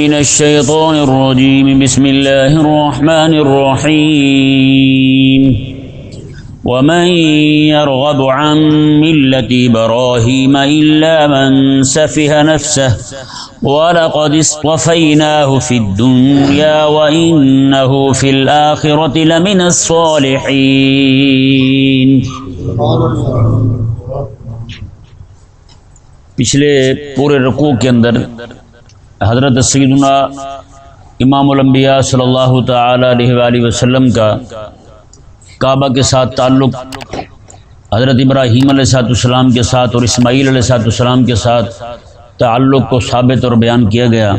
من الشيطان الرجيم. بسم الله الرحمن الرحيم. ومن يرغب عن ملة إبراهيم إلا من سفه نفسه، ولقد اصطفيناه في الدنيا وإنه في الآخرة لمن الصالحين. پچھلے پورے رکوع کے اندر حضرت سیدنا امام الانبیاء صلی اللہ تعالی علیہ وآلہ وسلم کا کعبہ کے ساتھ تعلق حضرت ابراہیم علیہ صاحب السلام کے ساتھ اور اسماعیل علیہ صاحب السلام کے ساتھ تعلق کو ثابت اور بیان کیا گیا۔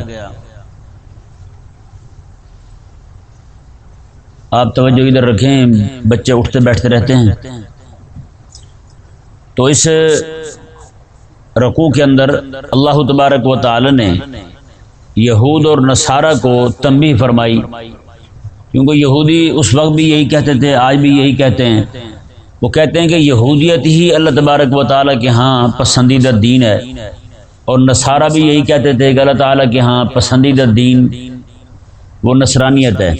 آپ توجہ ادھر رکھیں، بچے اٹھتے بیٹھتے رہتے ہیں۔ تو اس رقو کے اندر اللہ تبارک و تعالی نے یہود اور نصارہ کو تنبیہ فرمائی۔ کیونکہ یہودی اس وقت بھی یہی کہتے تھے، آج بھی یہی کہتے ہیں۔ وہ کہتے ہیں کہ یہودیت ہی اللہ تبارک و تعالیٰ کے ہاں پسندیدہ دین ہے۔ اور نصارہ بھی یہی کہتے تھے کہ اللہ تعالیٰ کے ہاں پسندیدہ دین وہ نصرانیت ہے۔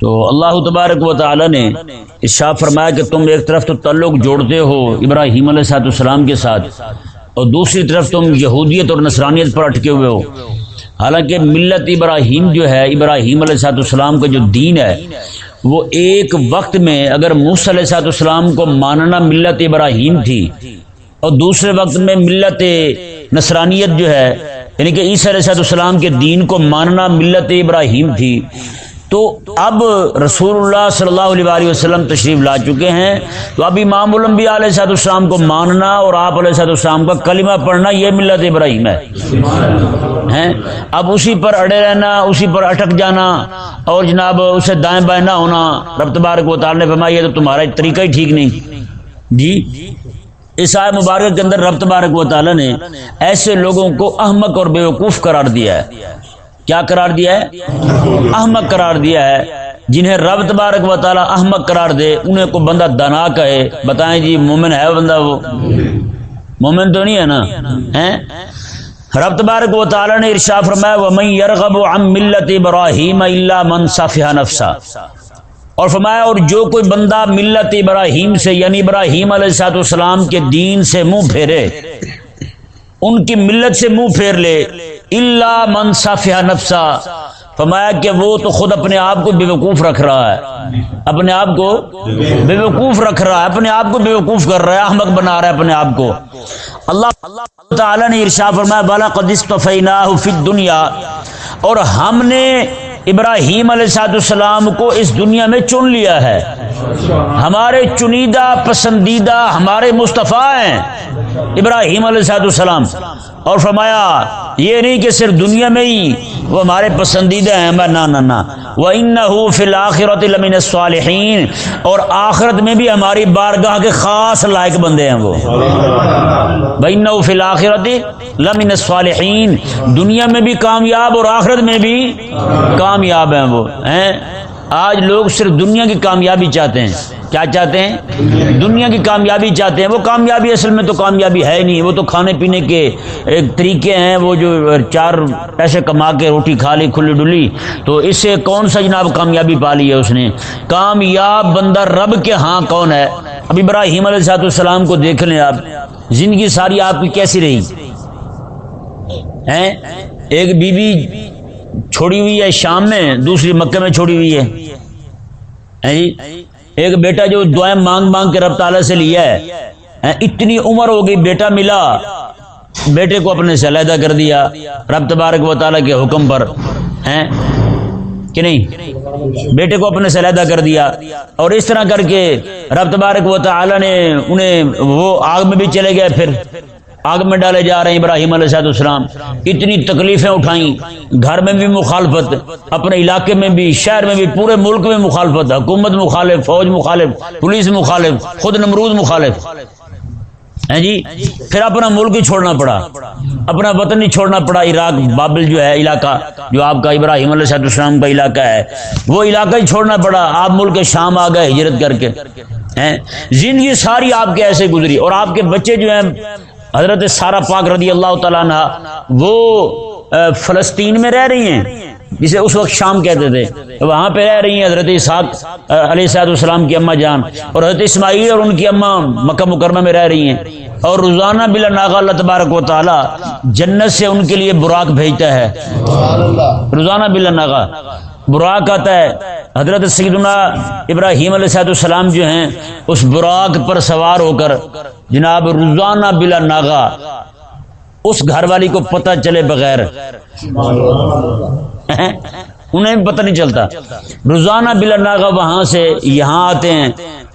تو اللہ تبارک و تعالیٰ نے اشاع فرمایا کہ تم ایک طرف تو تعلق جوڑتے ہو ابراہیم علیہ صاحب السلام کے ساتھ۔ اور دوسری طرف تم یہودیت اور نصرانیت پر اٹکے ہوئے ہو۔ حالانکہ ملت ابراہیم جو ہے، ابراہیم علیہ صاحب السلام کا جو دین ہے، وہ ایک وقت میں اگر موس علیہ صاحب السلام کو ماننا ملت ابراہیم تھی، اور دوسرے وقت میں ملت نصرانیت جو ہے یعنی کہ عیسی علیہ السلام کے دین کو ماننا ملت ابراہیم تھی تو اب رسول اللہ صلی اللہ علیہ وآلہ وسلم تشریف لا چکے ہیں۔ تو اب امام الانبیاء علیہ صاحب السلام کو ماننا اور آپ علیہ صاحب السلام کا کلمہ پڑھنا یہ ملت ابراہیم ہے۔ اب اسی پر اڑے رہنا، اسی پر اٹک جانا اور جناب اسے دائیں بائیں نہ ہونا۔ رب تبارک و تعالی نے فرمایا تو تمہارا طریقہ ہی ٹھیک نہیں۔ جی اس آئے مبارک کے اندر رب تبارک و تعالی نے ایسے لوگوں کو احمق اور بیوقوف قرار دیا ہے۔ کیا قرار دیا ہے؟ احمد قرار دیا ہے۔ جنہیں رب تبارک و تعالی احمد قرار دے، انہیں کو بندہ دنا کہے۔ بتائیں جی مومن ہے بندہ وہ؟ مومن تو نہیں ہے نا؟ رب تبارک و تعالی نے ارشا فرمایا، ومن يرغب عن ملت ابراہیم الا من صفح نفسا اور فرمایا، اور جو کوئی بندہ ملت ابراہیم سے یعنی ابراہیم علیہ السلام کے دین سے منہ پھیرے، ان کی ملت سے منہ پھیر لے اللہ منصافیہ نفسا۔ فرمایا کہ وہ تو خود اپنے آپ کو بے وقوف رکھ رہا ہے۔ اپنے آپ کو بے وقوف رکھ رہا ہے، اپنے آپ کو بے وقوف کر رہا ہے احمد بنا رہا ہے اپنے آپ کو۔ اللہ اللہ تعالی نے ارشا فرمایا بالا قدس فی دنیا اور ہم نے ابراہیم علیہ السلام کو اس دنیا میں چن لیا ہے۔ ہمارے چنیدہ، پسندیدہ ہمارے مصطفیٰ ہیں، ابراہیم علیہ السلام اور فرمایا، یہ نہیں کہ صرف دنیا میں ہی، وہ ہمارے پسندیدہ ہیں۔ نہ نہ نہ وہ ان فی الآخرت لمن صالحین اور آخرت میں بھی ہماری بارگاہ کے خاص لائق بندے ہیں وہ۔ بین فی الآخرت لمن صالحین دنیا میں بھی کامیاب اور آخرت میں بھی کامیاب ہیں وہ۔ ہیں؟ آج لوگ صرف دنیا کی کامیابی چاہتے ہیں۔ کیا چاہتے ہیں؟ دنیا کی کامیابی چاہتے ہیں۔ وہ کامیابی اصل میں تو کامیابی ہے نہیں۔ وہ تو کھانے پینے کے ایک طریقے ہیں۔ وہ جو چار پیسے کما کے روٹی کھا لی، کھلی ڈلی۔ تو اس سے کون سا جناب کامیابی پا لی ہے اس نے؟ کامیاب بندہ رب کے ہاں کون ہے؟ اب ابراہیم علیہ صاحب السلام کو دیکھ لیں آپ۔ زندگی ساری آپ کی کیسی رہی؟ ایک بی بی چھوڑی ہوئی ہے شام میں، دوسری مکے میں چھوڑی ہوئی ہے۔ جی؟ ایک بیٹا جو دعائیں مانگ مانگ کے رب تعالیٰ سے لیا ہے۔ اتنی عمر ہو گئی بیٹا ملا۔ بیٹے کو اپنے سے علیحدہ کر دیا۔ رب تبارک و تعالیٰ کے حکم پر۔ ہیں؟ کہ نہیں؟ بیٹے کو اپنے سے علیحدہ کر دیا۔ اور اس طرح کر کے رب تبارک و تعالیٰ نے انہیں وہ آگ میں بھی چلے گئے پھر۔ آگ میں ڈالے جا رہے ہیں ابراہیم علیہ صاحب السلام. اتنی تکلیفیں اٹھائیں. گھر میں بھی مخالفت. اپنے علاقے میں بھی، شہر میں بھی، پورے ملک میں مخالفت. حکومت مخالف، فوج مخالف، پولیس مخالف، خود نمرود مخالف. ہے جی؟ پھر اپنا ملک ہی چھوڑنا پڑا. اپنا وطن ہی چھوڑنا پڑا. عراق بابل جو ہے، علاقہ جو آپ کا ابراہیم علیہ صاحب السلام کا علاقہ ہے، وہ علاقہ ہی چھوڑنا پڑا. آپ ملک شام آ گئے ہجرت کر کے. زندگی ساری آپ کے ایسے گزری. اور آپ کے بچے جو ہیں حضرت سارا پاک رضی اللہ تعالیٰ عنہ وہ فلسطین میں رہ رہی ہیں جسے اس وقت شام کہتے تھے۔ وہاں پہ رہ رہی ہیں حضرت اسحاق علیہ صاحب السلام کی اماں جان۔ اور حضرت اسماعیل اور ان کی اماں مکہ مکرمہ میں رہ رہی ہیں۔ اور روزانہ بلا ناغا اللہ تبارک و تعالی جنت سے ان کے لیے براق بھیجتا ہے۔ روزانہ بلا ناغا۔ براق آتا ہے۔ حضرت سیدنا ابراہیم علیہ صاحب السلام جو ہیں اس براق پر سوار ہو کر جناب روزانہ بلا ناغا، اس گھر والی کو پتہ چلے بغیر۔ انہیں بھی پتہ نہیں چلتا۔ روزانہ بلا ناغا وہاں سے یہاں آتے ہیں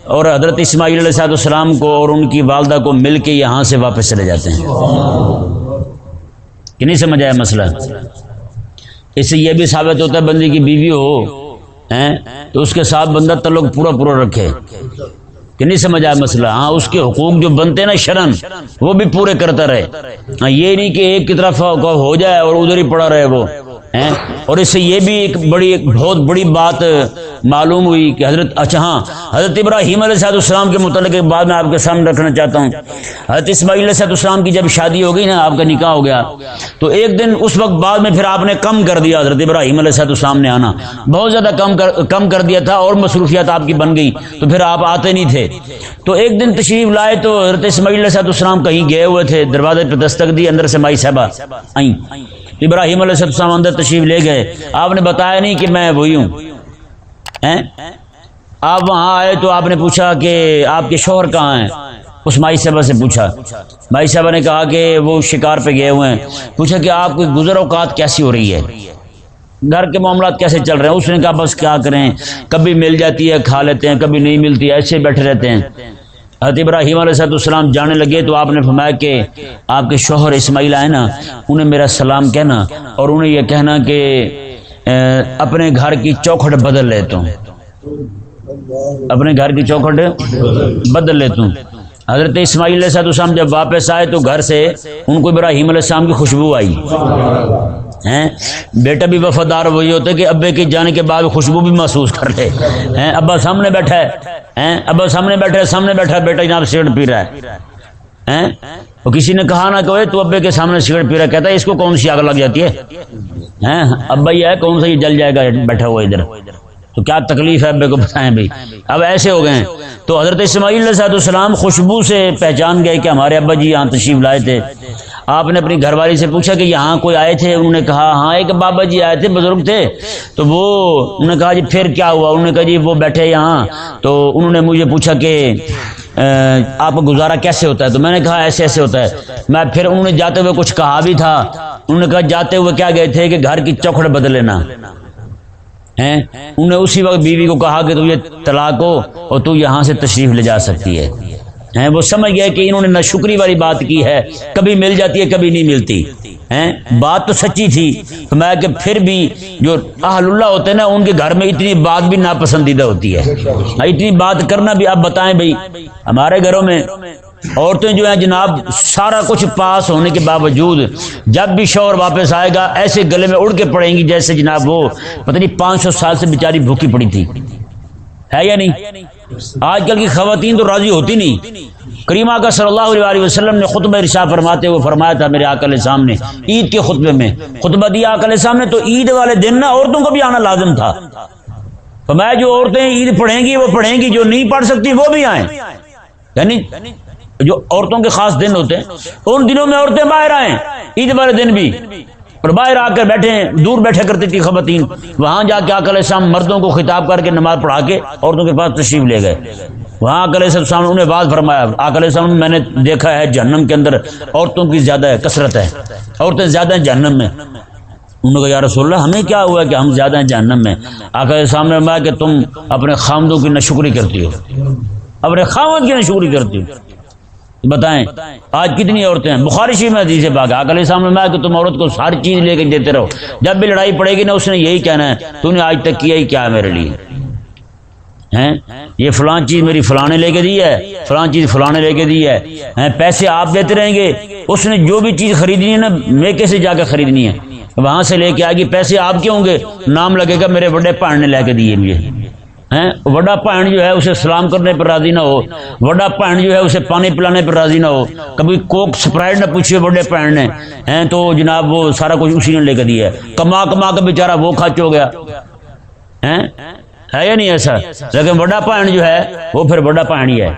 اور حضرت اسماعیل علیہ صاحب السلام کو اور ان کی والدہ کو مل کے یہاں سے واپس چلے جاتے ہیں۔ کہ نہیں سمجھ آیا مسئلہ؟ اس سے یہ بھی ثابت ہوتا ہے بندی کی بیوی ہو تو اس کے ساتھ بندہ تعلق پورا پورا رکھے۔ کہ نہیں سمجھ آیا مسئلہ۔ ہاں اس کے حقوق جو بنتے نا شرن، وہ بھی پورے کرتا رہے۔ ہاں یہ نہیں کہ ایک کی طرف ہو جائے اور ادھر ہی پڑا رہے وہ۔ اور اس سے یہ بھی ایک بڑی ایک بہت بڑی بات معلوم ہوئی کہ حضرت اچھا ہاں حضرت ابراہیم علیہ صاحب السلام کے متعلق ایک بات میں آپ کے سامنے رکھنا چاہتا ہوں۔ حضرت اسماعیل علیہ صاحب السلام کی جب شادی ہو گئی نا، آپ کا نکاح ہو گیا، تو ایک دن اس وقت بعد میں پھر آپ نے کم کر دیا، حضرت ابراہیم علیہ صاحب السلام نے آنا۔ بہت زیادہ کم کر کم کر دیا تھا اور مصروفیات آپ کی بن گئی تو پھر آپ آتے نہیں تھے۔ تو ایک دن تشریف لائے تو حضرت اسماعیل علیہ صاحب السلام کہیں گئے ہوئے تھے، دروازے پہ دستک دی، اندر سے مائی صاحبہ آئیں۔ ابراہیم علیہ السلام اندر تشریف لے گئے۔ آپ نے بتایا نہیں کہ میں وہی ہوں۔ آپ وہاں آئے تو آپ نے پوچھا کہ آپ کے شوہر کہاں ہیں؟ اس مائی صاحبہ سے پوچھا۔ مائی صاحبہ نے کہا کہ وہ شکار پہ گئے ہوئے ہیں۔ پوچھا کہ آپ کی گزر اوقات کیسی ہو رہی ہے؟ گھر کے معاملات کیسے چل رہے ہیں؟ اس نے کہا بس کیا کریں؟ کبھی مل جاتی ہے، کھا لیتے ہیں، کبھی نہیں ملتی ہے ایسے بیٹھے رہتے ہیں۔ حضرت ابراہیم علیہ صاحب السلام جانے لگے تو آپ نے فرمایا کہ آپ کے شوہر اسماعیل آئے نا، انہیں میرا سلام کہنا اور انہیں یہ کہنا کہ اپنے گھر کی چوکھٹ بدل لیتا ہوں۔ اپنے گھر کی چوکھٹ بدل لیتا ہوں۔ حضرت اسماعیل علیہ صاحب السلام جب واپس آئے تو گھر سے ان کو ابراہیم علیہ السلام کی خوشبو آئی۔ ہیں؟ بیٹا بھی وفادار وہی ہوتا ہے کہ ابے کے جانے کے بعد خوشبو بھی محسوس کر لے۔ ہیں؟ ابا سامنے بیٹھا ہے۔ ابا سامنے بیٹھا ہے، سامنے بیٹھا ہے، بیٹا یہاں سگریٹ پی رہا ہے۔ وہ کسی نے کہا نہ کہ تو ابے کے سامنے سگریٹ پی رہا کہتا ہے، اس کو کون سی آگ لگ جاتی ہے؟ ابا یہ ہے، کون سا یہ جل جائے گا، بیٹھا ہوا ادھر۔ تو کیا تکلیف ہے ابے کو بتائیں بھائی؟ اب ایسے ہو گئے تو حضرت اسماعیل علیہ السلام خوشبو سے پہچان گئے کہ ہمارے ابا جی یہاں تشریف لائے تھے۔ آپ نے اپنی گھر والی سے پوچھا کہ یہاں کوئی آئے تھے؟ انہوں نے کہا ہاں ایک بابا جی آئے تھے، بزرگ تھے۔ تو وہ، انہوں نے کہا جی پھر کیا ہوا؟ انہوں نے کہا جی وہ بیٹھے یہاں۔ تو انہوں نے مجھے پوچھا کہ آپ کا گزارا کیسے ہوتا ہے؟ تو میں نے کہا، ایسے ایسے ہوتا ہے۔ میں پھر انہوں نے جاتے ہوئے کچھ کہا بھی تھا۔ انہوں نے کہا، جاتے ہوئے کیا گئے تھے کہ گھر کی چوکھڑ بدل لینا۔ انہوں نے اسی وقت بیوی کو کہا کہ تو یہ طلاق ہو اور تو یہاں سے تشریف لے جا سکتی ہے۔ ہیں، وہ سمجھ گئے کہ انہوں نے نہ شکری والی بات کی ہے، کبھی مل جاتی ہے، کبھی نہیں ملتی۔ ہیں، بات تو سچی تھی۔ میں کہ پھر بھی جو اہل اللہ ہوتے ہیں نا، ان کے گھر میں اتنی بات بھی ناپسندیدہ ہوتی ہے۔ اتنی بات کرنا بھی آپ بتائیں بھائی، ہمارے گھروں میں عورتیں جو ہیں جناب، سارا کچھ پاس ہونے کے باوجود جب بھی شوہر واپس آئے گا، ایسے گلے میں اڑ کے پڑیں گی جیسے جناب وہ، پتہ نہیں، پانچ سو سال سے بیچاری بھوکی پڑی تھی۔ ہے یا نہیں؟ آج کل کی خواتین تو راضی ہوتی نہیں۔ کریمہ کا صلی اللہ علیہ وسلم نے خطبہ رشا فرماتے ہوئے فرمایا تھا میرے آکل سامنے عید کے خطبے میں۔ خطبہ دیا آکل سامنے تو عید والے دن نا عورتوں کو بھی آنا لازم تھا۔ فرمایا جو عورتیں عید پڑھیں گی، وہ پڑھیں گی، جو نہیں پڑھ سکتی وہ بھی آئیں۔ یعنی جو عورتوں کے خاص دن ہوتے ہیں، ان دنوں میں عورتیں باہر آئیں، عید والے دن بھی۔ اور باہر آ کر بیٹھے دور بیٹھے کرتی تھی خواتین۔ وہاں جا کے آکل شام مردوں کو خطاب کر کے نماز پڑھا کے عورتوں کے پاس تشریف لے گئے۔ وہاں آکل صاحب انہیں بات فرمایا آکل صاحب میں نے دیکھا ہے جہنم کے اندر عورتوں کی زیادہ ہے کثرت ہے۔ عورتیں زیادہ ہیں جہنم میں۔ انہوں نے کہا، یا رسول اللہ، ہمیں کیا ہوا کہ ہم زیادہ ہیں جہنم میں؟ آکل سامنے فرمایا کہ تم اپنے خامدوں کی نشکری کرتی ہو۔ اپنے خامد کی نشکری کرتی ہو۔ بتائیں، آج کتنی عورتیں ہیں؟ بخارشی میں حدیث باغ آکل سامنے میں کہ تم عورت کو ساری چیز لے کے دیتے رہو۔ جب بھی لڑائی پڑے گی نا، اس نے یہی کہنا ہے، تو نے آج تک کیا ہی کیا ہے میرے لیے؟ ہیں؟ یہ فلاں چیز میری فلانے لے کے دی ہے فلاں چیز فلانے لے کے دی ہے۔ پیسے آپ دیتے رہیں گے، اس نے جو بھی چیز خریدنی ہے نا، میکے سے جا کے خریدنی ہے۔ وہاں سے لے کے آئے گی، پیسے آپ کے ہوں گے۔ نام لگے گا میرے بڑے پڑھنے لے کے دیے مجھے۔ ہیں؟ وڈا پہن جو ہے اسے سلام کرنے پر راضی نہ ہو۔ وڈا پہن جو ہے اسے پانی پلانے پر راضی نہ ہو۔ کبھی کوک سپرائٹ نہ پوچھے بڑے پہن نے۔ ہیں تو جناب وہ سارا کچھ اسی نے لے کے دیا ہے۔ کما کما کے بیچارہ وہ خرچ ہو گیا۔ ہیں؟ ہے یا نہیں ایسا؟ لیکن بڑا پہن جو ہے وہ پھر بڑا پہن ہی ہے۔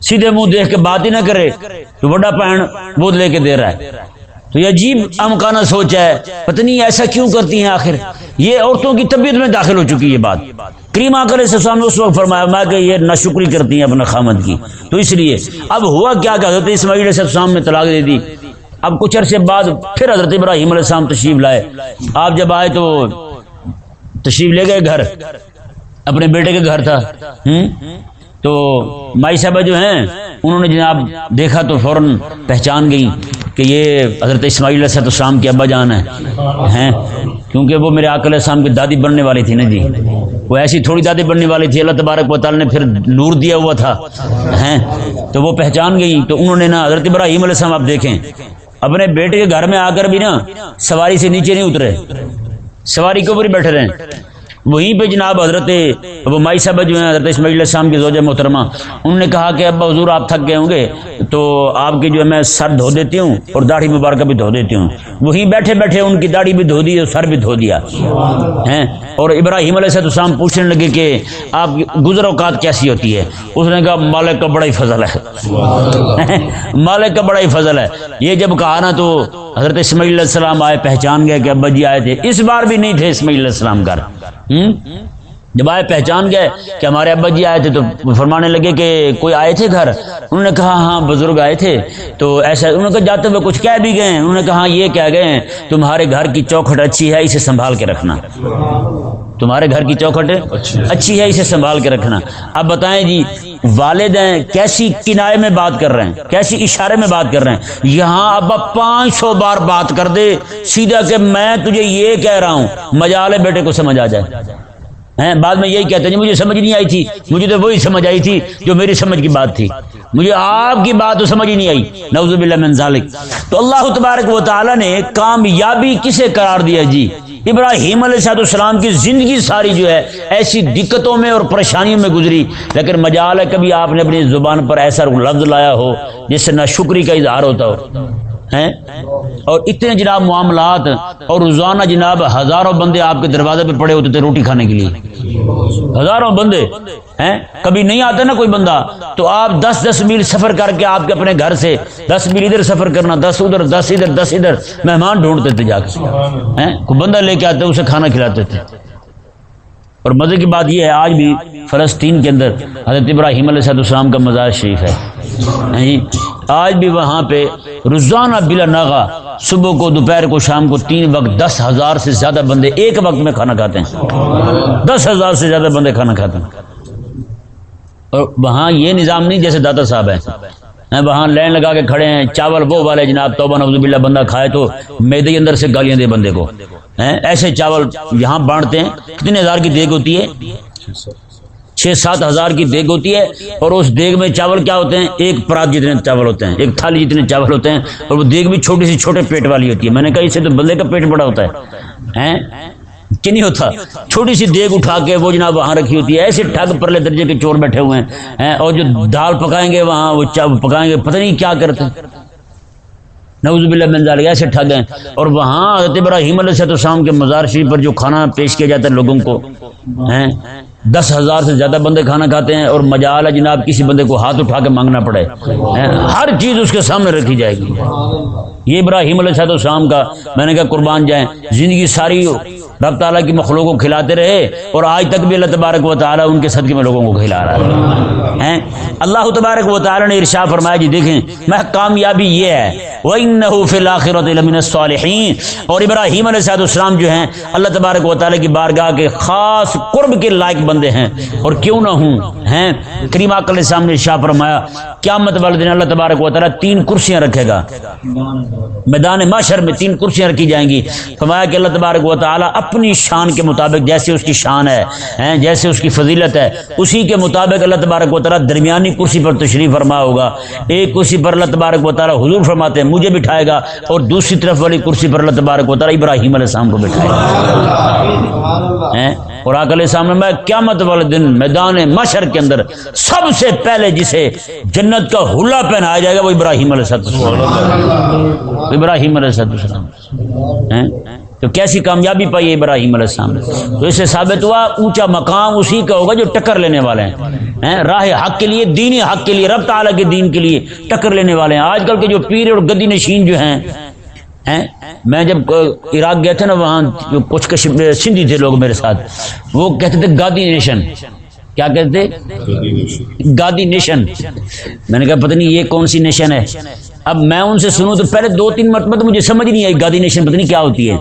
سیدھے منہ دیکھ کے بات ہی نہ کرے تو بڑا پہن وہ لے کے دے رہا ہے۔ تو یہ عجیب امکانہ سوچ ہے، پتہ نہیں ایسا کیوں کرتی ہیں آخر؟ یہ عورتوں کی طبیعت میں داخل ہو چکی ہے بات۔ کریم آکر اسلام نے اس وقت فرمایا، میں کہ یہ ناشکری کرتی ہیں اپنے خامد کی۔ تو اس لیے، اب ہوا کیا کہ حضرت اسماعیل علیہ السلام نے طلاق دے دی۔ اب کچھ عرصے بعد پھر حضرت ابراہیم علیہ السلام تشریف لائے۔ آپ جب آئے تو تشریف لے گئے گھر۔ اپنے بیٹے کے گھر تھا۔ تو مائی صاحبہ جو ہیں، انہوں نے جناب دیکھا تو فوراً پہچان گئی کہ یہ حضرت اسماعیل علیہ السلام کی ابا جان ہے، ہیں؟ کیونکہ وہ میرے علیہ السلام کی دادی بننے والی تھی نا جی۔ وہ ایسی تھوڑی دادی بننے والی تھی، اللہ تبارک و تعالیٰ نے پھر نور دیا ہوا تھا، ہیں؟ تو وہ پہچان گئی۔ تو انہوں نے نا حضرت ابراہیم علیہ السلام، آپ دیکھیں۔ اپنے بیٹے کے گھر میں آ کر بھی نا سواری سے نیچے نہیں اترے۔ سواری کے اوپر ہی بیٹھے رہے۔ وہیں پہ جناب حضرت ابو مائی صاحب جو ہیں، حضرت اسماعیل السلام کی زوجہ محترمہ، انہوں نے کہا کہ ابا حضور آپ تھک گئے ہوں گے، تو آپ کی جو ہے میں سر دھو دیتی ہوں اور داڑھی مبارکہ بھی دھو دیتی ہوں۔ وہیں بیٹھے بیٹھے ان کی داڑھی بھی دھو دی اور سر بھی دھو دیا۔ ہیں؟ اور ابراہیم علیہ السلام پوچھنے لگے کہ آپ گزر اوقات کیسی ہوتی ہے؟ اس نے کہا، مالک کا بڑا ہی فضل ہے۔ مالک کا بڑا ہی فضل ہے۔ یہ جب کہا نا تو حضرت اسماعیل علیہ السلام آئے، پہچان گئے کہ ابا جی آئے تھے۔ اس بار بھی نہیں تھے اسماعیل علیہ السلام گھر۔ جب آئے پہچان گئے کہ ہمارے ابا جی آئے تھے تو فرمانے لگے کہ کوئی آئے تھے گھر؟ انہوں نے کہا ہاں بزرگ آئے تھے۔ تو ایسا انہوں نے کہا جاتے ہوئے کچھ کہہ بھی گئے انہوں نے کہا ہاں یہ کہہ گئے ہیں تمہارے گھر کی چوکھٹ اچھی ہے اسے سنبھال کے رکھنا۔ تمہارے گھر کی چوکھٹ اچھی ہے اسے سنبھال کے رکھنا۔ اب بتائیں جی والدین کیسی کنائے میں بات کر رہے ہیں، کیسی اشارے میں بات کر رہے ہیں۔ یہاں ابا پانچ سو بار بات کر دے، سیدھا کہ میں تجھے یہ کہہ رہا ہوں مجالے بیٹے کو سمجھ آ جائے۔ بعد میں یہی کہتے ہیں جی، مجھے سمجھ نہیں آئی تھی، مجھے تو وہی سمجھ آئی تھی جو میری سمجھ کی بات تھی۔ مجھے آپ کی بات تو سمجھ ہی نہیں آئی۔ نوز باللہ من ذالک۔ تو اللہ تبارک و تعالی نے کامیابی کسے قرار دیا جی ابراہیم علیہ صاحب السلام کی زندگی ساری جو ہے ایسی دقتوں میں اور پریشانیوں میں گزری، لیکن مجال ہے کبھی آپ نے اپنی زبان پر ایسا لفظ لایا ہو جس سے نہ شکری کا اظہار ہوتا ہو۔ ہیں؟ اور اتنے جناب معاملات اور روزانہ جناب ہزاروں بندے آپ کے دروازے پہ پڑے ہوتے تھے روٹی کھانے کے لیے۔ ہزاروں بندے ہیں؟ کبھی نہیں آتا نا کوئی بندہ۔ تو آپ دس دس میل سفر کر کے آپ کے اپنے گھر سے دس میل ادھر سفر کرنا، دس ادھر دس ادھر دس ادھر، مہمان ڈھونڈتے تھے جا کے۔ کوئی بندہ لے کے آتے اسے کھانا کھلاتے تھے۔ اور مزے کی بات یہ ہے، آج بھی فلسطین کے اندر حضرت ابراہیم علیہ السلام کا مزار شریف ہے۔ آج بھی وہاں پہ روزانہ بلا ناغا، صبح کو، دوپہر کو، شام کو تین وقت دس ہزار سے زیادہ بندے ایک وقت میں کھانا کھاتے ہیں۔ دس ہزار سے زیادہ بندے کھانا کھاتے ہیں۔ اور وہاں یہ نظام نہیں جیسے دادا صاحب ہے وہاں لین لگا کے کھڑے ہیں، چاول وہ والے جناب، توبہ نوز باللہ، بندہ کھائے تو میدے اندر سے گالیاں دے بندے کو۔ ایسے چاول یہاں بانٹتے ہیں۔ کتنے ہزار کی دیگ ہوتی ہے؟ چھ سات ہزار کی دیگ ہوتی ہے اور اس دیگ میں چاول کیا ہوتے ہیں؟ ایک پرات جتنے چاول ہوتے ہیں، ایک تھالی جتنے چاول ہوتے ہیں، اور وہ دیگ بھی چھوٹی سی چھوٹے پیٹ والی ہوتی ہے۔ میں نے کہا، اسے تو بندے کا پیٹ بڑا ہوتا ہے۔ کہ نہیں ہوتا؟ چھوٹی سی دیگ اٹھا کے وہ جناب وہاں رکھی ہوتی ہے۔ ایسے ٹھگ پرلے درجے کے چور بیٹھے ہوئے ہیں۔ اور جو دال پکائیں گے وہاں، وہ پکائیں گے، پتہ نہیں کیا کرتے نوز باللہ من ذالک، ایسے ٹھگ ہیں۔ اور وہاں حضرت ابراہیم علیہ السلام کے مزار شریف پر جو کھانا پیش کیا جاتا ہے لوگوں کو۔ ہیں؟ دس ہزار سے زیادہ بندے کھانا کھاتے ہیں اور مجال ہے جناب، کسی بندے کو ہاتھ اٹھا کے مانگنا پڑے۔ ہر چیز اس کے سامنے رکھی جائے گی۔ یہ ابراہیم علیہ السلام کا، میں نے کہا قربان جائیں، زندگی ساری رب تعالیٰ کی مخلوق کو کھلاتے رہے اور آج تک بھی اللہ تبارک و تعالیٰ ان کے صدقے میں لوگوں کو کھلا رہا ہے۔ اللہ تبارک و تعالیٰ نے ارشا فرمایا جی دیکھیں، میں کامیابی یہ ہے۔ وَإِنَّهُ فِي الْآخِرَةِ لَمِنَ الصَّالِحِينَ۔ اور ابراہیم علیہ السلام جو ہیں، اللہ تبارک و تعالیٰ کی بارگاہ کے خاص قرب کے لائق بندے ہیں۔ اور کیوں نہ ہوں؟ ہیں؟ کریم علیہ السلام نے ارشا فرمایا، قیامت والے دن اللہ تبارک و تعالیٰ تین کرسیاں رکھے گا۔ میدان معاشر میں تین کرسیاں رکھی جائیں گی۔ فرمایا کہ اللہ تبارک و تعالیٰ اپنی شان کے مطابق جیسے اس کی شان ہے جیسے اس کی فضیلت ہے، اسی کے مطابق اللہ تبارک و تعالیٰ درمیانی کرسی پر تشریف فرما ہوگا۔ ایک کرسی پر اللہ تبارک و تعالیٰ حضور فرماتے ہیں، مجھے بٹھائے گا، اور دوسری طرف والی کرسی پر اللہ تبارک و تعالیٰ ابراہیم علیہ السلام کو بٹھائے گا۔ ہیں؟ اور آکل سامنے میں قیامت والے دن میدان مشر کے اندر سب سے پہلے جسے جنت کا حلہ پہنایا جائے گا، وہ ابراہیم علیہ السلام۔ ابراہیم علیہ السلام۔ تو کیسی کامیابی پائی ابراہیم علیہ السلام نے؟ تو اس سے ثابت ہوا اونچا مقام اسی کا ہوگا جو ٹکر لینے والے ہیں۔ راہ حق کے لیے، دینی حق کے لیے، رب تعالیٰ کے دین کے لیے ٹکر لینے والے ہیں۔ آج کل کے جو پیر اور گدی نشین جو ہیں میں جب عراق گئے تھے نا، وہاں جو کچھ سندھی تھے لوگ میرے ساتھ، وہ کہتے تھے گادی نیشن کیا کہتے گادی نیشن میں نے کہا، پتہ نہیں یہ کون سی نیشن ہے؟ اب میں ان سے سنوں تو پہلے دو تین مرتبہ تو مجھے سمجھ نہیں آئی۔ گادی نیشن پتہ نہیں کیا ہوتی ہے۔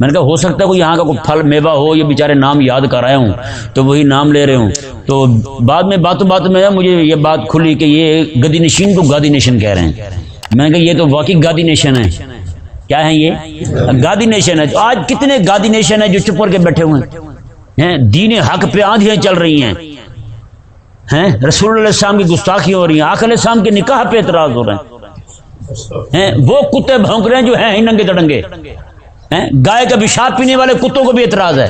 میں نے کہا ہو سکتا ہے کوئی یہاں کا کوئی پھل میوا ہو، یہ بیچارے نام یاد کر ہوں، تو وہی نام لے رہے ہوں۔ تو بعد میں باتوں بات میں مجھے یہ بات کھلی کہ یہ گدی نشین کو گادی نیشن کہہ رہے ہیں۔ میں نے کہا یہ تو واقعی گادی نیشن ہے۔ کیا ہے یہ؟ گادی نیشن ہے۔ آج کتنے گادی نیشن ہے جو چپ کر کے بیٹھے ہوئے ہیں؟ دین حق پہ آندیاں چل رہی ہیں۔ ہیں؟ رسول اللہ السلام کی گستاخی ہو رہی ہیں۔ آخر السلام کے نکاح پہ اعتراض ہو رہے ہیں۔ وہ کتے بھونک رہے ہیں جو ہیں ننگے تڑنگے گائے کا پیشاب پینے والے کتوں کو بھی اعتراض ہے؟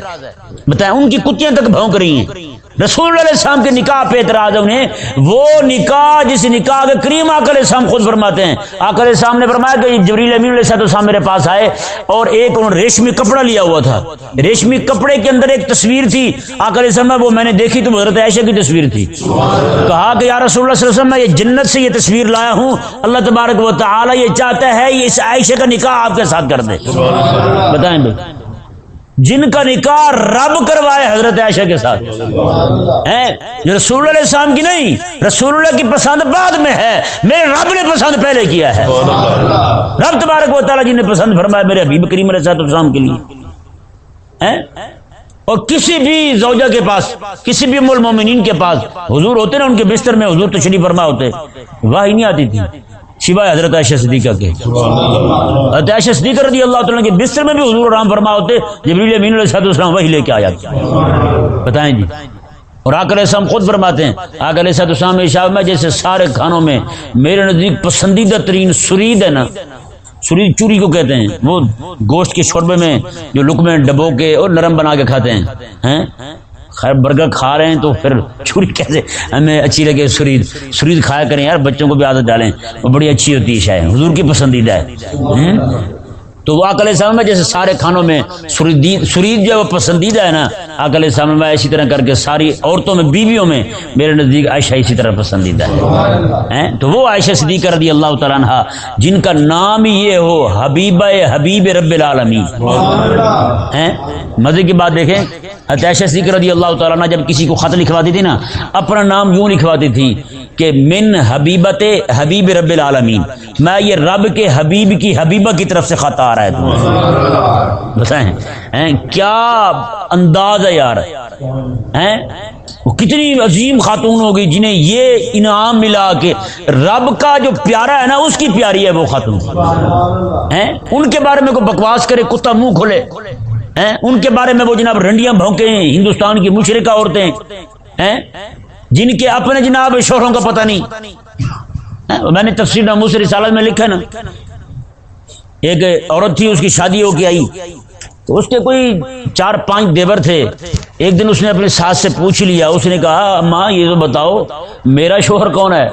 بتائیں، ان کی کتیاں تک بھونک رہی ہیں۔ رسول اللہ علیہ السلام کے نکاح پہ اعتراض انہیں۔ وہ نکاح جس نکاح کے کریم آکر السلام خود فرماتے ہیں۔ آکر السلام نے فرمایا کہ جبریل امین علیہ السلام میرے پاس آئے اور ایک انہوں نے ریشمی کپڑا لیا ہوا تھا۔ ریشمی کپڑے کے اندر ایک تصویر تھی۔ آکر السلام وہ میں نے دیکھی تو حضرت عائشہ کی تصویر تھی۔ کہا کہ یا رسول اللہ صلی اللہ علیہ وسلم، میں یہ جنت سے یہ تصویر لایا ہوں۔ اللہ تبارک و تعالی یہ چاہتا ہے یہ اس عائشہ کا نکاح آپ کے ساتھ کر دے۔ بتائیں بھائی۔ جن کا نکاح رب کروائے حضرت عائشہ کے ساتھ۔ جو رسول اللہ السلام کی نہیں رسول اللہ کی پسند بعد میں ہے۔ میرے رب نے پسند پہلے کیا ہے۔ رب تبارک و تعالیٰ جی نے پسند فرمایا میرے حبیب کریم علیہ السلام کے لیے۔ اور کسی بھی زوجہ کے پاس کسی بھی مول مومنین کے پاس حضور ہوتے نا ان کے بستر میں حضور تشریف فرما ہوتے وہی نہیں آتی تھی۔ سوائے حضرت عائشہ صدیقہ کے۔ حضرت عائشہ صدیقہ رضی اللہ تعالیٰ کے بستر میں بھی حضور رام فرما ہوتے جبریل امین علیہ السلام وہی لے کے آیا بتائیں جی؟ اور آکر السلام خود فرماتے ہیں آکر صاحب السلام عشاء میں جیسے سارے کھانوں میں میرے نزدیک پسندیدہ ترین سرید ہے نا سرید چوری کو کہتے ہیں وہ گوشت کے شوربے میں جو لک میں ڈبو کے اور نرم بنا کے کھاتے ہیں؟ خیر برگر کھا رہے ہیں تو پھر چھری کیسے ہمیں اچھی لگے سرید۔ سرید کھایا کریں یار، بچوں کو بھی عادت ڈالیں۔ وہ بڑی اچھی ہوتی ہے شاید۔ حضور کی پسندیدہ ہے۔ تو وہ آکل السلام میں جیسے سارے کھانوں میں سرید جو ہے وہ پسندیدہ ہے نا آکل السلام میں اسی طرح کر کے ساری عورتوں میں، بیویوں میں میرے نزدیک عائشہ اسی طرح پسندیدہ ہے۔ تو وہ عائشہ صدیقہ رضی اللہ تعالیٰ عنہ، جن کا نام یہ ہو حبیب حبیب رب العالمین۔ مزے کی بات دیکھیں عائشہ صدیقہ رضی اللہ تعالیٰ عنہ جب کسی کو خط لکھواتی تھی نا، اپنا نام یوں لکھواتی تھی کہ من حبیبت حبیب رب العالمین۔ میں یہ رب کے حبیب کی حبیبہ کی طرف سے خط آ رہا ہے تمہیں بتائیں کیا انداز ہے یار؟ وہ کتنی عظیم خاتون ہوگی جنہیں یہ انعام ملا کہ رب کا جو پیارا ہے نا، اس کی پیاری ہے وہ خاتون۔ ان کے بارے میں کوئی بکواس کرے، کتا منہ کھولے۔ ان کے بارے میں وہ جناب رنڈیاں بھونکے ہندوستان کی مشرقہ عورتیں۔ جن کے اپنے جناب شوہروں کا پتہ نہیں۔ میں نے تفصیل رسالت میں لکھا نا۔ ایک عورت تھی، اس کی شادی ہو کے آئی۔ تو اس کے کوئی چار پانچ دیور تھے۔ ایک دن اس نے اپنے ساتھ سے پوچھ لیا۔ اس نے کہا ماں یہ تو بتاؤ، میرا شوہر کون ہے؟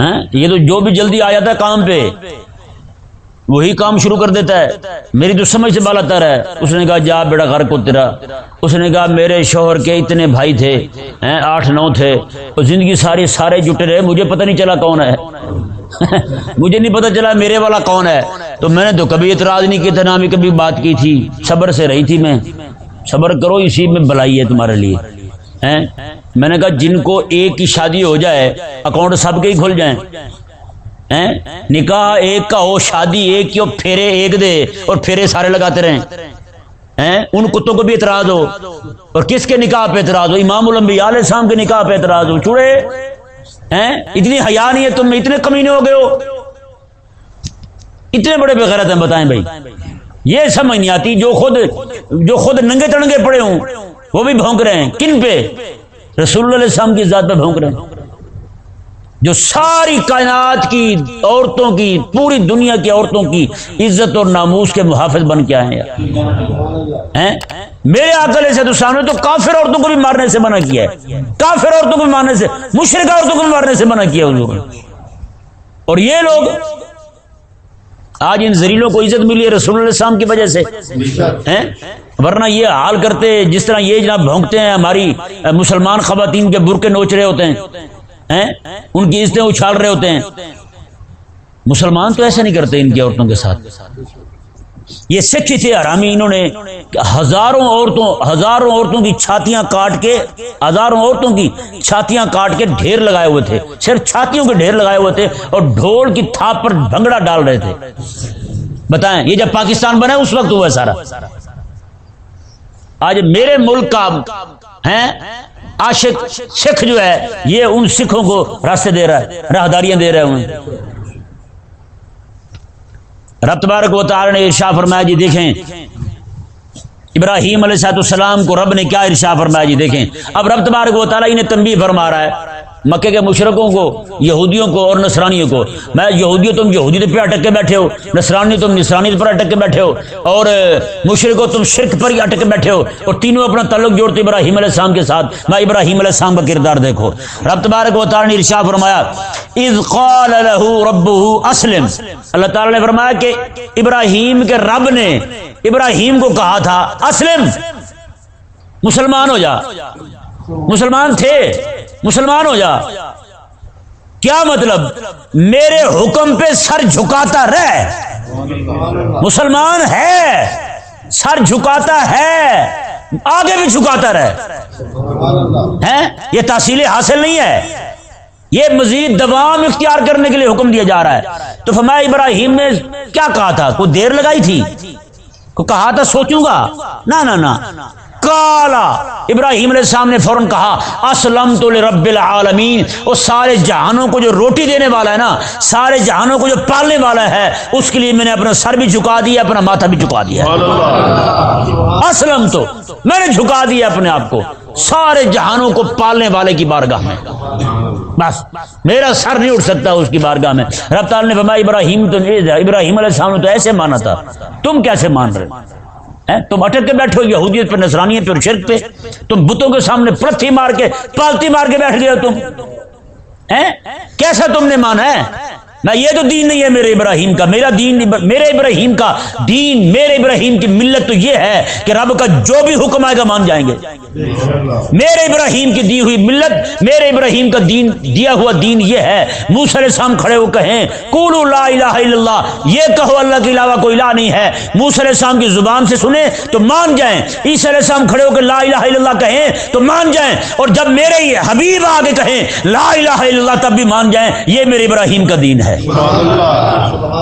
ہاں، یہ تو جو بھی جلدی آ جاتا ہے کام پہ، وہی کام شروع کر دیتا ہے۔ میری تو سمجھ سے بالا تر ہے۔ اس نے کہا، جا بیڑا گھر کو تیرا۔ اس نے کہا، میرے شوہر کے اتنے بھائی تھے آٹھ نو تھے۔ اور زندگی ساری، سارے جٹے رہے۔ مجھے پتہ نہیں چلا کون ہے۔ مجھے نہیں پتا چلا میرے والا کون ہے۔ تو میں نے تو کبھی اعتراض نہیں کیا تھا، نہ بھی کبھی بات کی تھی۔ صبر سے رہی تھی میں۔ صبر کرو، اسی میں بلائی ہے تمہارے لیے۔ میں نے کہا، جن کو ایک کی شادی ہو جائے، اکاؤنٹ سب کے ہی کھل جائیں۔ نکاح ایک کا ہو، شادی ایک کی ہو، پھیرے ایک دے اور پھیرے سارے لگاتے رہیں۔ ان کتوں کو بھی اعتراض ہو۔ اور کس کے نکاح پہ اعتراض ہو؟ امام الانبیاء علیہ السلام کے نکاح پہ اعتراض ہو۔ چوڑے اتنی حیا نہیں ہے تم، اتنے کمینے ہو گئے ہو۔ اتنے بڑے بغیرت ہیں، بتائیں بھائی۔ یہ سمجھ نہیں آتی، جو خود جو خود ننگے تڑنگے پڑے ہوں، وہ بھی بھونک رہے ہیں۔ کن پہ؟ رسول اللہ علیہ السلام کی ذات پہ بھونک رہے ہیں۔ جو ساری کائنات کی، عورتوں کی، پوری دنیا کی عورتوں کی عزت اور ناموس کے محافظ بن کے آئے ہیں۔ میرے آکل سے تو سامنے تو کافر عورتوں کو بھی مارنے سے منع کیا ہے۔ کافر عورتوں کو بھی مارنے سے مشرقہ عورتوں کو بھی مارنے سے منع کیا حضور نے اور یہ لوگ آج ان زریلوں کو عزت ملی ہے رسول اللہ السلام کی وجہ سے۔ ورنہ یہ حال کرتے جس طرح یہ جناب بھونکتے ہیں ہماری مسلمان خواتین کے برقے نوچ رہے ہوتے ہیں۔ ان کی عزتیں اچھال رہے ہوتے ہیں۔ مسلمان تو ایسا نہیں کرتے ان کی عورتوں کے ساتھ۔ یہ سکھ تھے حرامی، انہوں نے ہزاروں عورتوں ہزاروں عورتوں کی چھاتیاں کاٹ کے، ہزاروں عورتوں کی چھاتیاں کاٹ کے ڈھیر لگائے ہوئے تھے۔ صرف چھاتیوں کے ڈھیر لگائے ہوئے تھے اور ڈھول کی تھاپ پر بھنگڑا ڈال رہے تھے۔ بتائیں، یہ جب پاکستان بنا اس وقت ہوا سارا۔ آج میرے ملک کا ہیں، عاشق سکھ جو ہے، یہ ان سکھوں کو راستے دے رہا ہے، راہداریاں دے رہے ہیں رب تبارک و تعالی نے ارشا فرمایا جی دیکھیں، ابراہیم علیہ السلام کو رب نے کیا ارشا فرمایا جی دیکھیں۔ اب رب تبارک و تعالی نے تنبیہ فرما رہا ہے۔ مکے کے مشرقوں کو، یہودیوں کو اور نصرانیوں کو۔ میں یہودیوں تم یہودی پہ اٹک کے بیٹھے ہو، نصرانی تم نصرانی پر اٹک کے بیٹھے ہو، اور مشرقوں تم شرک پر ہی اٹک کے بیٹھے ہو۔ اور تینوں اپنا تعلق جوڑتے ابراہیم علیہ السلام کے ساتھ۔ میں ابراہیم علیہ السلام کا کردار دیکھو۔ رب تبارک و تعالی نے ارشاد فرمایا، اذ قال له ربه اسلم اللہ تعالی نے فرمایا کہ ابراہیم کے رب نے ابراہیم کو کہا تھا، اسلم۔ مسلمان ہو جا۔ مسلمان تھے۔ مسلمان ہو جا۔ کیا مطلب؟ میرے حکم پہ سر جھکاتا رہ۔ مسلمان ہے۔ سر جھکاتا ہے۔ آگے بھی جھکاتا رہے یہ تحصیل حاصل نہیں ہے۔ یہ مزید دوام اختیار کرنے کے لیے حکم دیا جا رہا ہے۔ تو فرمایا ابراہیم نے کیا کہا تھا؟ کوئی دیر لگائی تھی؟ کو کہا تھا سوچوں گا؟ نہ۔ کالا ابراہیم علیہ السلام نے فوراً کہا اسلم تو رب العالمین، وہ سارے جہانوں کو جو روٹی دینے والا ہے نا، سارے جہانوں کو جو پالنے والا ہے، اس کے لیے میں نے اپنا سر بھی جھکا دیا، اپنا ماتھا بھی جھکا دیا اسلم تو میں نے جھکا دیا اپنے آپ کو۔ سارے جہانوں کو پالنے والے کی بارگاہ میں۔ بس، میرا سر نہیں اٹھ سکتا اس کی بارگاہ میں۔ رب تعالیٰ نے فرمایا، ابراہیم تو ابراہیم علیہ السلام نے تو ایسے مانا تھا۔ تم کیسے مان رہے؟ تم اٹک کے بیٹھے ہو، یہودیت پہ نسرانیت پہ شرک پہ؟ تم بتوں کے سامنے پرتھی مار کے، پالتی مار کے بیٹھ گئے ہو تم؟ کیسا تم نے مانا ہے؟ نہ یہ تو دین نہیں ہے میرے ابراہیم کا، میرا دین میرے ابراہیم کا دین، میرے ابراہیم کی ملت تو یہ ہے کہ رب کا جو بھی حکم آئے گا مان جائیں گے۔ میرے ابراہیم کی دی ہوئی ملت، میرے ابراہیم کا دین، دیا ہوا دین یہ ہے۔ موس علیہ السلام کھڑے ہو کہیں کولو لا الہ الا اللہ، یہ کہو اللہ کے علاوہ کوئی الہ نہیں ہے۔ موس علیہ السلام کی زبان سے سنیں تو مان جائیں۔ عیسی علیہ السلام کھڑے ہو کے لا الہ الا اللہ کہیں تو مان جائیں۔ اور جب میرے حبیب آگے کہیں لا الہ الا اللہ تب بھی مان جائیں۔ یہ میرے ابراہیم کا دین ہے۔ ہے۔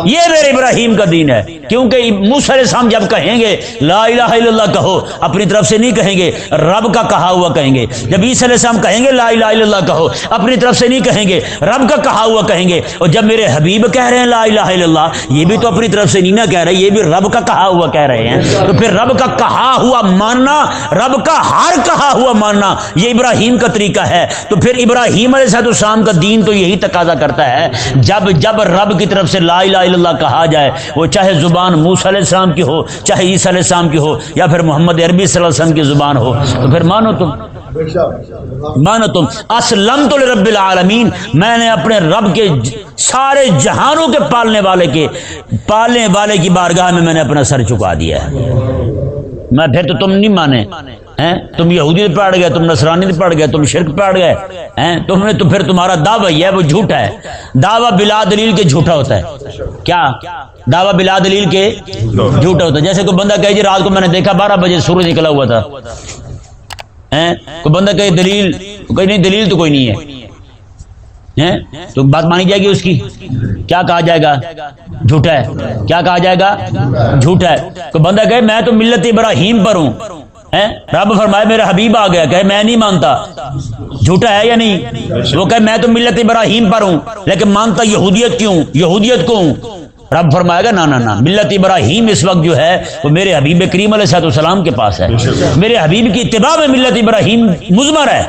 یہ میرے ابراہیم کا دین ہے۔ کیونکہ موس علیہ السلام جب کہیں گے، لا الہ الا اللہ کہو، اپنی طرف سے نہیں کہیں گے، رب کا کہا ہوا کہیں گے۔ جب عیسی علیہ السلام کہیں گے، لا الہ الا اللہ کہو، اپنی طرف سے نہیں کہیں گے، رب کا کہا ہوا کہیں گے۔ اور جب میرے حبیب کہہ رہے ہیں، لا الہ الا اللہ، یہ بھی تو اپنی طرف سے نہیں نہ کہہ رہے، یہ بھی رب کا کہا ہوا کہہ رہے ہیں۔ تو پھر رب کا کہا ہوا ماننا، رب کا ہر کہا ہوا ماننا، یہ ابراہیم کا طریقہ ہے۔ تو پھر ابراہیم علیہ السلام کا دین تو یہی تقاضا کرتا ہے۔ جب جب رب کی طرف سے لا الہ الا اللہ کہا جائے، وہ چاہے زبان موس علیہ السلام کی ہو، چاہے عیسی علیہ السلام کی ہو، یا پھر محمد عربی صلی اللہ علیہ وسلم کی زبان ہو، تو پھر مانو تم۔ مانو تم۔ اسلم تو رب العالمین، میں نے اپنے رب کے سارے جہانوں کے پالنے والے کے، پالنے والے کی بارگاہ میں میں نے اپنا سر چکا دیا ہے۔ میں پھر تو تم نہیں مانے۔ تم یہودی پڑ گئے، تم نصرانی پڑ گئے، تم شرک پڑ گئے تم نے تو پھر تمہارا دعوی ہے وہ جھوٹا ہے۔ دعوی بلا دلیل کے جھوٹا ہوتا ہے۔ کیا؟ دعوی بلا دلیل کے جھوٹا ہوتا ہے۔ جیسے کوئی بندہ کہے جی رات کو میں نے دیکھا بارہ بجے سورج نکلا ہوا تھا۔ کوئی بندہ کہے دلیل، کوئی نہیں، دلیل تو کوئی نہیں ہے۔ تو بات مانی جائے گی اس کی۔ کیا کہا جائے گا؟ جھوٹا ہے۔ کیا کہا جائے گا؟ جھوٹا ہے۔ کوئی بندہ کہے میں تو ملت ابراہیم پر ہوں۔ رب فرمائے میرا حبیب آ گیا کہ میں نہیں مانتا۔ جھوٹا ہے یا نہیں؟ وہ کہ میں تو ملت ابراہیم پر ہوں، لیکن مانتا یہودیت کیوں؟ یہودیت کو ہوں۔ رب فرمائے گا، نا نا ملت ابراہیم اس وقت جو ہے، وہ میرے حبیب کریم علیہ السلام کے پاس ہے۔ میرے حبیب کی اتباع میں ملت ابراہیم مزمر ہے۔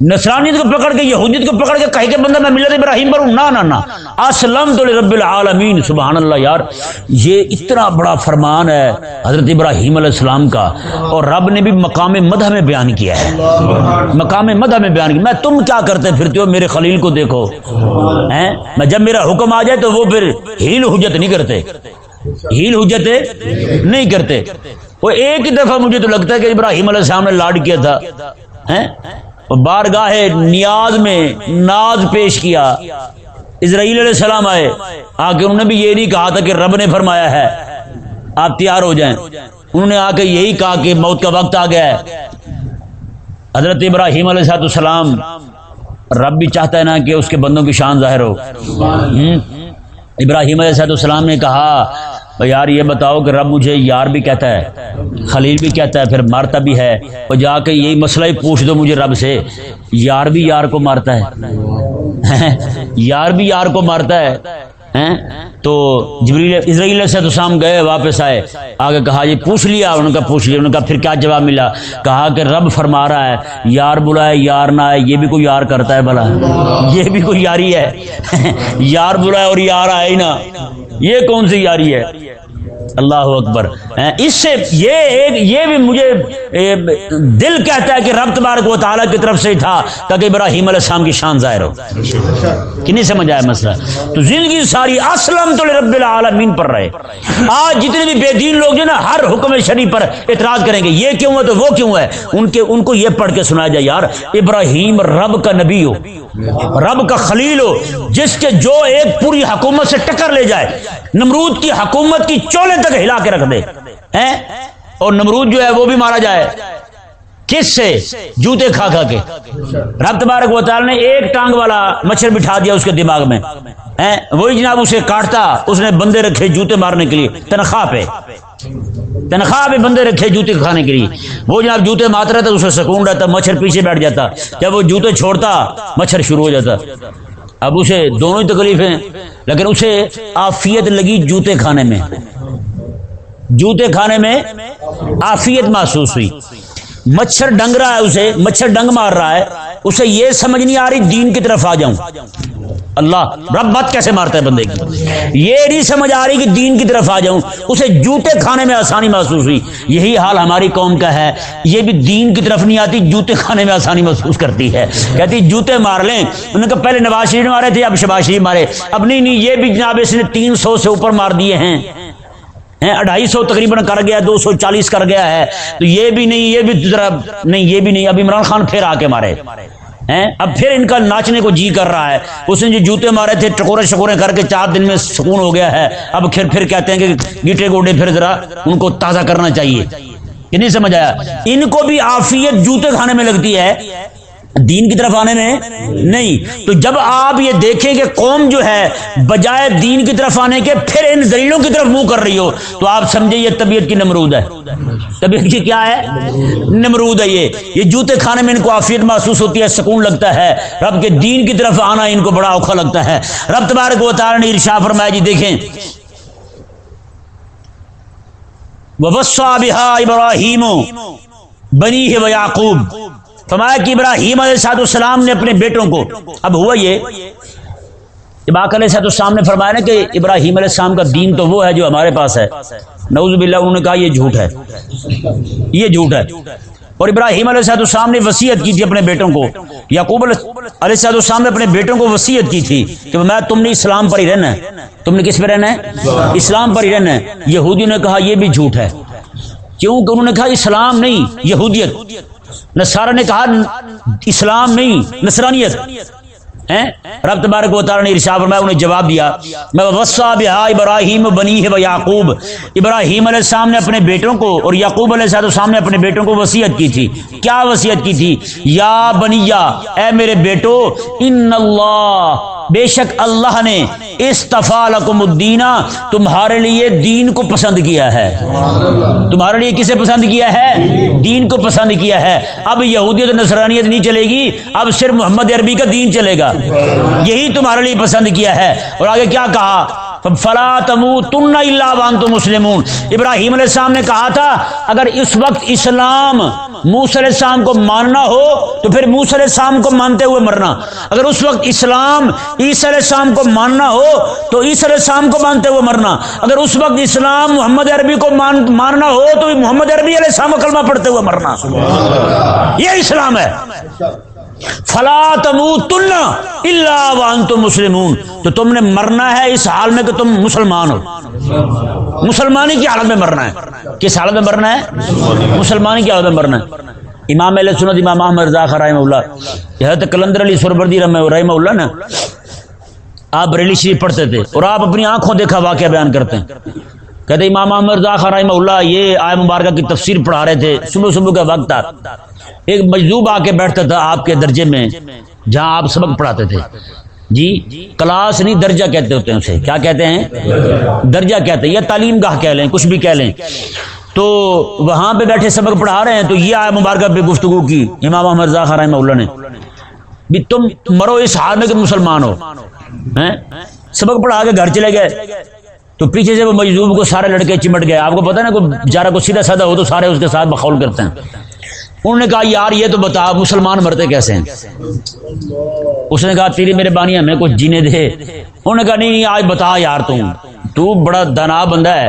نصرانیت کو پکڑ کے، یہودیت کو پکڑ کے کہے کہ بندہ میں ملت ابراہیم پر ہوں، نہ نہ اسلم تو رب العالمین، سبحان اللہ یار۔ یہ اتنا بڑا فرمان ہے حضرت ابراہیم علیہ السلام کا۔ اور رب نے بھی مقام مدح میں بیان کیا ہے۔ مقام مدح میں بیان کیا۔ میں تم کیا کرتے پھرتے ہو؟ میرے خلیل کو دیکھو۔ میں جب میرا حکم آ جائے تو وہ پھر ہیل حجت نہیں کرتے۔ ہیل حجت نہیں کرتے۔ وہ ایک ہی دفعہ مجھے تو لگتا ہے کہ ابراہیم علیہ السلام نے لاڈ کیا تھا۔ بارگاہ نیاز میں ناز پیش کیا۔ اسرائیل علیہ السلام آئے۔ آ کے انہوں نے بھی یہ نہیں کہا تھا کہ رب نے فرمایا ہے۔ آپ تیار ہو جائیں۔ انہوں نے آ کے یہی کہا کہ موت کا وقت آ گیا ہے۔ حضرت ابراہیم علیہ صاحب السلام رب بھی چاہتا ہے نا کہ اس کے بندوں کی شان ظاہر ہو۔ ابراہیم علیہ صاحب السلام نے کہا یار یہ بتاؤ کہ رب مجھے یار بھی کہتا ہے، خلیل بھی کہتا ہے، پھر مارتا بھی ہے۔ اور جا کے یہی مسئلہ ہی پوچھ دو مجھے رب سے۔ یار بھی یار کو مارتا ہے۔ یار بھی یار کو مارتا ہے۔ تو جبریل اسرائیل سے تو شام گئے، واپس آئے۔ آگے کہا، یہ پوچھ لیا، انہوں کا پوچھ لیا۔ انہوں کا پھر کیا جواب ملا؟ کہا کہ رب فرما رہا ہے، یار بلائے، یار نہ آئے، یہ بھی کوئی یار کرتا ہے بلا یہ بھی کوئی یاری ہے۔ یار بلائے اور یار آئے نا یہ کون سی یاری ہے؟ اللہ اکبر۔ اس سے یہ ایک یہ بھی مجھے دل کہتا ہے کہ رب تبارک و تعالیٰ کی طرف سے تھا تاکہ ابراہیم علیہ السلام کی شان ظاہر ہو۔ کہ نہیں سمجھ آیا مسئلہ؟ تو زندگی ساری اسلم تو رب العالمین پر رہے۔ آج جتنے بھی بے دین لوگ جو نا، ہر حکم شریف پر اعتراض کریں گے، یہ کیوں ہے تو وہ کیوں ہے؟ ان کے ان کو یہ پڑھ کے سنایا جائے، یار، ابراہیم رب کا نبی ہو، رب کا خلیل ہو، جس کے جو ایک پوری حکومت سے ٹکر لے جائے، نمرود کی حکومت کی چولے تک ہلا کے رکھ دے۔ اور نمرود جو ہے وہ بھی مارا جائے۔ کس سے؟ جوتے کھا کھا کے۔ رب تبارک و تعالی نے ایک ٹانگ والا مچھر بٹھا دیا اس کے دماغ میں۔ وہی جناب اسے کاٹتا، اس نے بندے رکھے جوتے مارنے کے لیے۔ تنخواہ پہ۔ تنخواہ پہ بندے رکھے جوتے کھانے کے لیے۔ وہ جناب جوتے مات رہتا اسے سکون رہتا، مچھر پیچھے بیٹھ جاتا۔ جب وہ جوتے چھوڑتا، مچھر شروع ہو جاتا۔ اب اسے دونوں ہی تکلیف ہیں لیکن اسے آفیت لگی جوتے کھانے میں۔ جوتے کھانے میں آفیت محسوس ہوئی۔ مچھر ڈنگ رہا ہے اسے، مچھر ڈنگ مار رہا ہے۔ اسے یہ سمجھ نہیں آ رہی، دین کی طرف آ جاؤں۔ اللہ، رب بات کیسے مارتا ہے بندے کی؟ یہ نہیں سمجھ آ رہی کہ دین کی طرف آ جاؤں۔ اسے جوتے کھانے میں آسانی محسوس ہوئی۔ یہی حال ہماری قوم کا ہے۔ یہ بھی دین کی طرف نہیں آتی، جوتے کھانے میں آسانی محسوس کرتی ہے۔ کہتی، جوتے مار لیں۔ انہوں نے کہا، پہلے نواز شریف مارے تھے، اب شباز شریف مارے۔ اب نہیں نہیں، یہ بھی جناب اس نے تین سو سے اوپر مار دیے ہیں۔ اڑھائی سو تقریباً کر گیا، دو سو چالیس کر گیا ہے۔ تو یہ بھی نہیں، یہ بھی ذرا نہیں، یہ بھی نہیں۔ اب عمران خان پھر آ کے مارے۔ اب پھر ان کا ناچنے کو جی کر رہا ہے۔ اس نے جو جوتے مارے تھے، ٹکورے شکورے کر کے چار دن میں سکون ہو گیا ہے۔ اب پھر پھر کہتے ہیں کہ گیٹے گوڈے پھر ذرا ان کو تازہ کرنا چاہیے۔ یہ نہیں سمجھ آیا؟ ان کو بھی آفیت جوتے کھانے میں لگتی ہے۔ دین کی طرف آنے میں نہیں۔ تو جب آپ یہ دیکھیں کہ قوم جو ہے، بجائے دین کی طرف آنے کے، پھر ان دلیلوں کی طرف منہ کر رہی ہو، تو آپ سمجھے یہ طبیعت کی نمرود ہے۔ طبیعت کی کیا ہے؟ نمرود ہے یہ۔ یہ جوتے کھانے میں ان کو آفیت محسوس ہوتی ہے، سکون لگتا ہے۔ رب کے دین کی طرف آنا ان کو بڑا اوکھا لگتا ہے۔ رب تبارک و تعالی نے ارشا فرمایا جی دیکھیں۔ وبسا بہا ابراہیم بنی ہے یعقوب فرمایا کہ ابراہیم علیہ صاحب السلام نے اپنے بیٹوں کو، اب ہوا یہ اباق علیہ صاحب السلام نے فرمایا نا کہ ابراہیم علیہ السلام کا دین تو وہ ہے جو ہمارے پاس ہے۔ نعوذ باللہ، انہوں نے کہا یہ جھوٹ ہے۔ یہ جھوٹ ہے۔ اور ابراہیم علیہ صاحب السلام نے وسیعت کی تھی اپنے بیٹوں کو۔ یعقوب علیہ صاحب السلام نے اپنے بیٹوں کو وسیعت کی تھی کہ میں تم نے اسلام پر ہی رہنا ہے۔ تم نے کس پہ رہنا ہے؟ اسلام پر ہی رہنا ہے۔ یہودی نے کہا یہ بھی جھوٹ ہے۔ کیوں؟ کہ انہوں نے کہا اسلام نہیں، یہودیت۔ نصارہ نے کہا، اسلام نہیں، نصرانیت۔ رب تبارک و تعالی نے ارشاد فرمایا، انہیں جواب دیا، میں وصا بها ابراہیم بنی ہے یعقوب ابراہیم علیہ السلام نے اپنے بیٹوں کو اور یعقوب علیہ السلام نے اپنے بیٹوں کو وصیت کی تھی۔ کیا وصیت کی تھی؟ یا بنیا، اے میرے بیٹو، ان اللہ بے شک اللہ نے استفا لکم الدینہ تمہارے لیے دین کو پسند کیا ہے۔ تمہارے لیے کسے پسند کیا ہے؟ دین کو پسند کیا ہے۔ اب یہودیت نصرانیت نہیں چلے گی، اب صرف محمد عربی کا دین چلے گا۔ یہی تمہارے لیے پسند کیا ہے۔ اور آگے کیا کہا؟ فلا تمو تن اللہ وان تو مسلم ابراہیم علیہ السلام نے کہا تھا، اگر اس وقت اسلام موس علیہ السلام کو ماننا ہو، تو پھر موس علیہ السلام کو مانتے ہوئے مرنا۔ اگر اس وقت اسلام عیسی علیہ السلام کو ماننا ہو، تو عیسی علیہ السلام کو مانتے ہوئے مرنا۔ اگر اس وقت اسلام محمد عربی کو ماننا ہو، تو محمد عربی علیہ السلام کلمہ پڑھتے ہوئے مرنا۔ یہ اسلام ہے۔ فلا تم اللہ وان تو مسلم تو تم نے مرنا ہے اس حال میں کہ تم مسلمان ہو۔ مسلمانی کی حالت میں مرنا ہے۔ کس حالت میں مرنا ہے؟ مسلمانی کی حالت میں مرنا ہے۔ امام علیہ سنت، امام احمد رضا رحمہ اللہ حضرت کلندر علی سربردی رحمہ اللہ نا، آپ بریلی شریف پڑھتے تھے اور آپ اپنی آنکھوں دیکھا واقعہ بیان کرتے ہیں۔ کہتے امام احمد رضا رحمہ اللہ، یہ آئے مبارکہ کی تفسیر پڑھا رہے تھے، صبح صبح کا وقت تھا۔ ایک مجذوب آ کے بیٹھتا تھا آپ کے درجے میں، جہاں آپ سبق پڑھاتے تھے۔ جی کلاس نہیں، درجہ کہتے ہوتے ہیں اسے۔ کیا کہتے ہیں؟ درجہ کہتے ہیں، یا تعلیم گاہ کہہ لیں، کچھ بھی کہہ لیں۔ تو وہاں پہ بیٹھے سبق پڑھا رہے ہیں، تو یہ آئے مبارکہ پہ گفتگو کی۔ امام احمد رضا رحمہ اللہ نے۔ بھی تم مرو اس حال میں کہ مسلمان ہو۔ سبق پڑھا کے گھر چلے گئے۔ تو پیچھے سے وہ مجذوب کو سارے لڑکے چمٹ گئے۔ آپ کو پتا نا، کوئی جارا کو سیدھا سادہ ہو تو سارے اس کے ساتھ بخول کرتے ہیں۔ انہوں نے کہا، یار، یہ تو بتا، مسلمان مرتے کیسے ہیں؟ اس نے کہا، تیری میرے بانی ہمیں کچھ جینے دے. انہوں نے کہا، نہیں آج بتا یار تم تو بڑا دنا بندہ ہے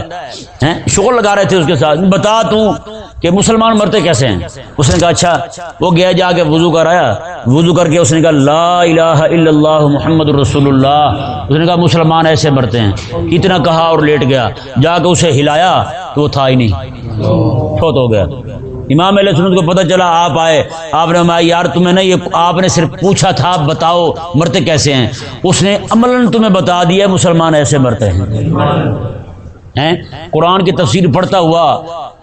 شکر لگا رہے تھے اس کے ساتھ۔ بتا تو کہ مسلمان مرتے کیسے ہیں؟ اس نے کہا اچھا وہ گیا جا کے وضو کر آیا وضو کر کے اس نے کہا، لا الہ الا اللہ محمد رسول اللہ اس نے کہا، مسلمان ایسے مرتے ہیں۔ اتنا کہا اور لیٹ گیا۔ جا کے اسے ہلایا تو وہ تھا ہی نہیں۔ بہت ہو گیا۔ امام علیہ سنت کو پتہ چلا، آپ آئے، آپ نے یار تمہیں نا یہ آپ نے صرف پوچھا تھا بتاؤ، مرتے کیسے ہیں؟ اس نے عمل تمہیں بتا دیا، مسلمان ایسے مرتے ہیں۔ قرآن کی تفسیر پڑھتا ہوا،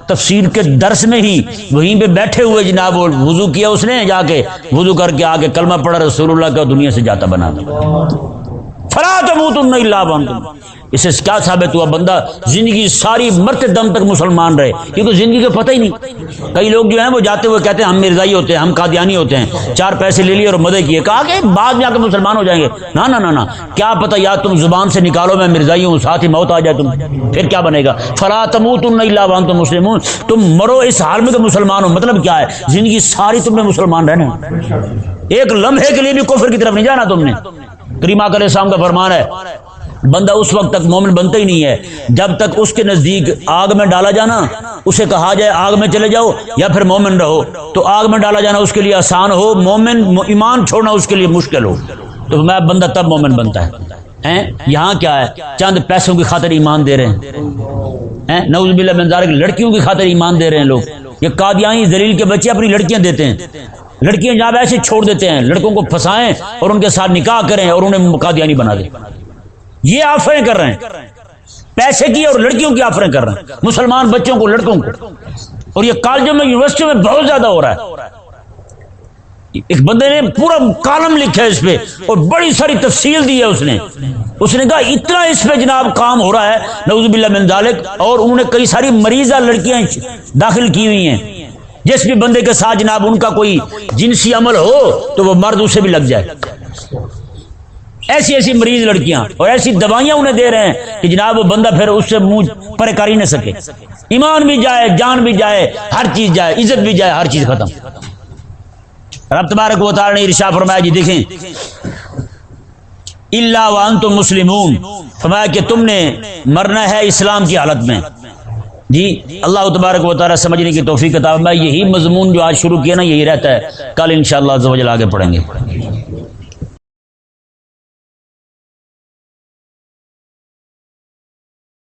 تفسیر کے درس میں ہی وہیں پہ بیٹھے ہوئے جناب وضو کیا اس نے، جا کے وضو کر کے آگے کلمہ پڑھا، رسول اللہ کا دنیا سے جاتا بنا فرا تو تم نہیں اس سے کیا ثابت ہوا بندہ؟ زندگی ساری مرتے دم تک مسلمان رہے۔ کیونکہ زندگی کا پتہ ہی نہیں۔ کئی لوگ جو ہیں وہ جاتے ہوئے کہتے ہیں، ہم مرزائی ہوتے ہیں، ہم قادیانی ہوتے ہیں۔ چار پیسے لے لیے اور مدد کیے۔ کہا کہ بعد میں آ کے مسلمان ہو جائیں گے۔ نہ نہ نہ کیا پتہ یا تم زبان سے نکالو، میں مرزائی ہوں، ساتھ ہی موت آ جائے تم۔ پھر کیا بنے گا؟ فلا تم تم نہیں لاوان تو مسلم ہوں تم مرو اس حال میں تو مسلمان ہو۔ مطلب کیا ہے؟ زندگی ساری تم نے مسلمان رہنا ایک لمحے کے لیے بھی کفر کی طرف نہیں جانا تم نے۔ کریمہ کر شام کا فرمان ہے، بندہ اس وقت تک مومن بنتا ہی نہیں ہے۔ جب تک اس کے نزدیک آگ میں ڈالا جانا، اسے کہا جائے آگ میں چلے جاؤ یا پھر مومن رہو۔ تو آگ میں ڈالا جانا اس کے لیے آسان ہو، مومن ایمان چھوڑنا اس کے لیے مشکل ہو۔ تو میں بندہ تب مومن بنتا ہے۔ یہاں کیا ہے؟ چند پیسوں کی خاطر ایمان دے رہے ہیں۔ نوز بلّہ منظار لڑکیوں کی خاطر ایمان دے رہے ہیں لوگ۔ یہ قادیانی زلیل کے بچے اپنی لڑکیاں دیتے ہیں۔ لڑکیاں جہاں ایسے چھوڑ دیتے ہیں، لڑکوں کو پھنسائیں اور ان کے ساتھ نکاح کریں اور انہیں قادیانی بنا دیں۔ یہ آفریں کر رہے ہیں۔ پیسے کی اور لڑکیوں کی آفریں کر رہے ہیں۔ مسلمان بچوں کو، لڑکوں کو۔ اور یہ کالجوں میں، یونیورسٹیوں میں بہت زیادہ ہو رہا ہے۔ ایک بندے نے پورا کالم لکھا ہے اس پہ اور بڑی ساری تفصیل دی ہے اس نے۔ اس نے کہا، اتنا اس پہ جناب کام ہو رہا ہے نوز باللہ من ذالک، اور انہوں نے کئی ساری مریضہ لڑکیاں داخل کی ہوئی ہیں۔ جس بھی بندے کے ساتھ جناب ان کا کوئی جنسی عمل ہو تو وہ مرد اسے بھی لگ جائے۔ ایسی ایسی مریض لڑکیاں اور ایسی دوائیاں انہیں دے رہے ہیں کہ جناب وہ بندہ پھر اس سے منہ پرے کر ہی نہ سکے۔ ایمان بھی جائے، جان بھی جائے، ہر چیز جائے، عزت بھی جائے، ہر چیز ختم۔ رب تبارک و تعالی نے ارشاد فرمایا جی دیکھیں۔ اللہ وان تو مسلمون، فرمایا کہ تم نے مرنا ہے اسلام کی حالت میں۔ جی اللہ تبارک و تعالیٰ سمجھنے کی توفیق کتاب میں یہی مضمون جو آج شروع کیا نا، یہی رہتا ہے۔ کل انشاءاللہ شاء اللہ آگے پڑھیں گے۔